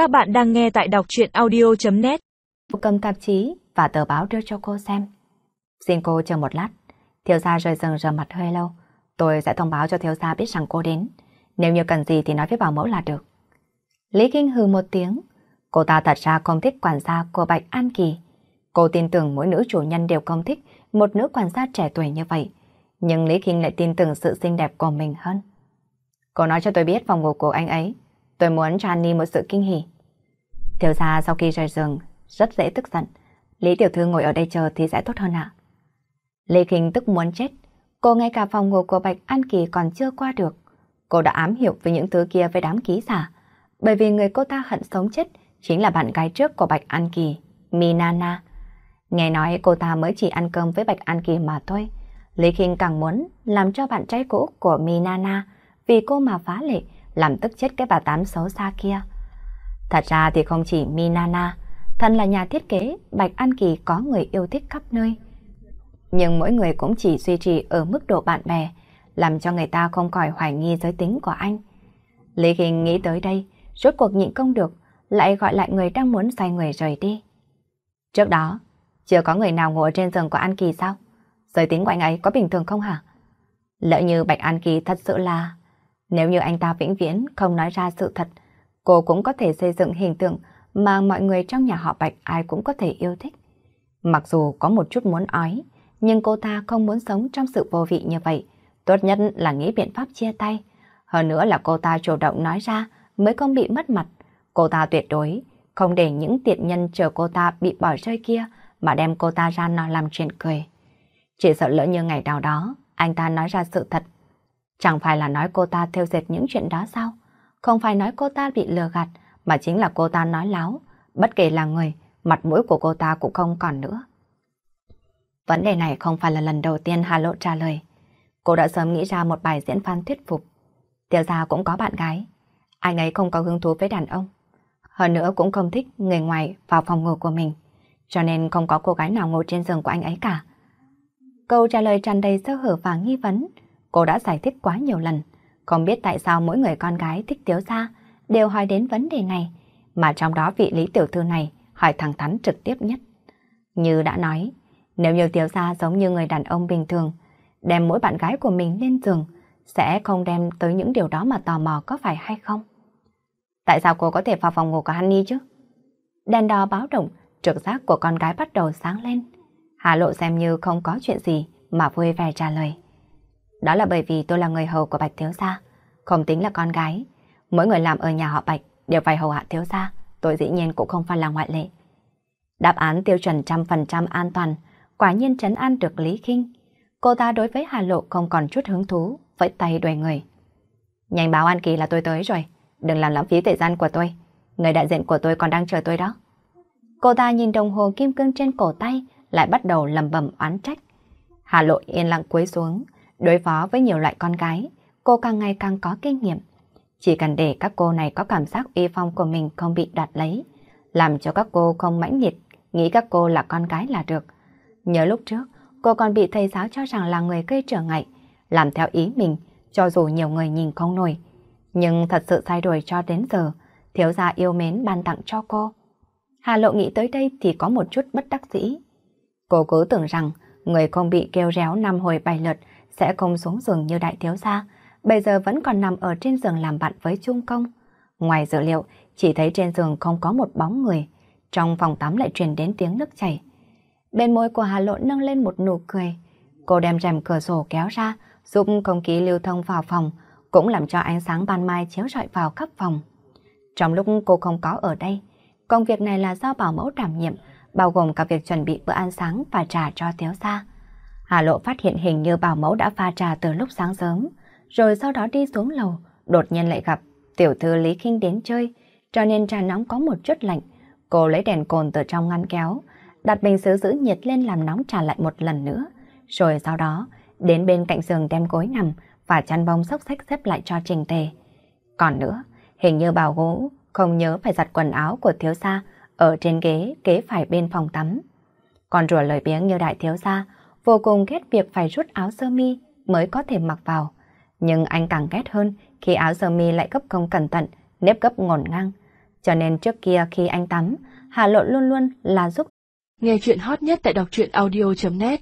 Các bạn đang nghe tại đọc truyện audio.net Cầm tạp chí và tờ báo đưa cho cô xem. Xin cô chờ một lát. Thiếu gia rời rừng rờ mặt hơi lâu. Tôi sẽ thông báo cho thiếu gia biết rằng cô đến. Nếu như cần gì thì nói với bảo mẫu là được. Lý Kinh hừ một tiếng. Cô ta thật ra không thích quản gia của Bạch An Kỳ. Cô tin tưởng mỗi nữ chủ nhân đều không thích một nữ quản gia trẻ tuổi như vậy. Nhưng Lý Kinh lại tin tưởng sự xinh đẹp của mình hơn. Cô nói cho tôi biết phòng ngủ của anh ấy. Tôi muốn cho Annie một sự kinh hỉ. Thiếu gia sau khi rời giường rất dễ tức giận. Lý tiểu thư ngồi ở đây chờ thì sẽ tốt hơn ạ. Lê Kinh tức muốn chết. Cô ngay cả phòng ngủ của Bạch An Kỳ còn chưa qua được. Cô đã ám hiểu về những thứ kia với đám ký giả. Bởi vì người cô ta hận sống chết chính là bạn gái trước của Bạch An Kỳ, Minana. Nghe nói cô ta mới chỉ ăn cơm với Bạch An Kỳ mà thôi. Lý Kinh càng muốn làm cho bạn trai cũ của Minana vì cô mà phá lệ, làm tức chết cái bà tám xấu xa kia. Thật ra thì không chỉ Minana, thân là nhà thiết kế, Bạch An Kỳ có người yêu thích khắp nơi. Nhưng mỗi người cũng chỉ duy trì ở mức độ bạn bè, làm cho người ta không khỏi hoài nghi giới tính của anh. Lý Kinh nghĩ tới đây, rốt cuộc nhịn công được, lại gọi lại người đang muốn xoay người rời đi. Trước đó, chưa có người nào ngồi trên giường của An Kỳ sao? Giới tính của anh ấy có bình thường không hả? Lỡ như Bạch An Kỳ thật sự là... Nếu như anh ta vĩnh viễn không nói ra sự thật, cô cũng có thể xây dựng hình tượng mà mọi người trong nhà họ Bạch ai cũng có thể yêu thích. Mặc dù có một chút muốn ói, nhưng cô ta không muốn sống trong sự vô vị như vậy. Tốt nhất là nghĩ biện pháp chia tay. Hơn nữa là cô ta chủ động nói ra mới không bị mất mặt. Cô ta tuyệt đối không để những tiện nhân chờ cô ta bị bỏ rơi kia mà đem cô ta ra nó làm chuyện cười. Chỉ sợ lỡ như ngày nào đó anh ta nói ra sự thật. Chẳng phải là nói cô ta theo dệt những chuyện đó sao? Không phải nói cô ta bị lừa gạt mà chính là cô ta nói láo. Bất kể là người, mặt mũi của cô ta cũng không còn nữa. Vấn đề này không phải là lần đầu tiên Hà Lộ trả lời. Cô đã sớm nghĩ ra một bài diễn văn thuyết phục. Tiểu gia cũng có bạn gái. Anh ấy không có hứng thú với đàn ông. Hơn nữa cũng không thích người ngoài vào phòng ngủ của mình. Cho nên không có cô gái nào ngồi trên giường của anh ấy cả. Câu trả lời tràn đầy sơ hở và nghi vấn. Cô đã giải thích quá nhiều lần. Không biết tại sao mỗi người con gái thích Tiếu Gia đều hỏi đến vấn đề này. Mà trong đó vị Lý Tiểu Thư này hỏi thẳng thắn trực tiếp nhất. Như đã nói, nếu như Tiếu Gia giống như người đàn ông bình thường, đem mỗi bạn gái của mình lên giường, sẽ không đem tới những điều đó mà tò mò có phải hay không? Tại sao cô có thể vào phòng ngủ của Honey chứ? Đèn đỏ báo động, trực giác của con gái bắt đầu sáng lên. Hà Lộ xem như không có chuyện gì mà vui vẻ trả lời. Đó là bởi vì tôi là người hầu của Bạch Thiếu Gia, không tính là con gái. Mỗi người làm ở nhà họ Bạch đều phải hầu hạ Thiếu Gia, tôi dĩ nhiên cũng không phải là ngoại lệ. Đáp án tiêu chuẩn trăm phần trăm an toàn, quả nhiên trấn an được Lý Kinh. Cô ta đối với Hà Lộ không còn chút hứng thú, vẫy tay đuổi người. Nhanh báo An Kỳ là tôi tới rồi, đừng làm lãng phí thời gian của tôi. Người đại diện của tôi còn đang chờ tôi đó. Cô ta nhìn đồng hồ kim cương trên cổ tay, lại bắt đầu lầm bầm oán trách. Hà Lộ yên lặng cúi xuống, đối phó với nhiều loại con gái, cô càng ngày càng có kinh nghiệm. Chỉ cần để các cô này có cảm giác uy phong của mình không bị đoạt lấy, làm cho các cô không mãnh liệt, nghĩ các cô là con gái là được. Nhớ lúc trước, cô còn bị thầy giáo cho rằng là người gây trở ngại, làm theo ý mình, cho dù nhiều người nhìn không nổi. Nhưng thật sự thay đổi cho đến giờ, thiếu gia yêu mến ban tặng cho cô. Hà Lộ nghĩ tới đây thì có một chút bất đắc dĩ. Cô cứ tưởng rằng người không bị kêu réo năm hồi bài lượt sẽ không xuống giường như đại thiếu gia, bây giờ vẫn còn nằm ở trên giường làm bạn với Trung Công. Ngoài dữ liệu, chỉ thấy trên giường không có một bóng người, trong phòng tắm lại truyền đến tiếng nước chảy. Bên môi của Hà Lộ nâng lên một nụ cười. Cô đem rèm cửa sổ kéo ra, giúp không khí lưu thông vào phòng, cũng làm cho ánh sáng ban mai chiếu rọi vào khắp phòng. Trong lúc cô không có ở đây, công việc này là do bảo mẫu đảm nhiệm, bao gồm cả việc chuẩn bị bữa ăn sáng và trà cho thiếu gia. Hà Lộ phát hiện hình như bảo mẫu đã pha trà từ lúc sáng sớm, rồi sau đó đi xuống lầu, đột nhiên lại gặp tiểu thư Lý Kinh đến chơi, cho nên trà nóng có một chút lạnh. Cô lấy đèn cồn từ trong ngăn kéo, đặt bình sứ giữ nhiệt lên làm nóng trà lại một lần nữa, rồi sau đó đến bên cạnh giường đem gối nằm và chăn bông xốc xách xếp lại cho trình tề. Còn nữa, hình như bảo gỗ không nhớ phải giặt quần áo của thiếu gia ở trên ghế kế phải bên phòng tắm. Còn rùa lời biếng như đại thiếu gia, vô cùng ghét việc phải rút áo sơ mi mới có thể mặc vào. Nhưng anh càng ghét hơn khi áo sơ mi lại gấp không cẩn thận, nếp gấp ngổn ngang. Cho nên trước kia khi anh tắm, Hà Lộ luôn luôn là giúp. Nghe chuyện hot nhất tại đọc truyện audio.net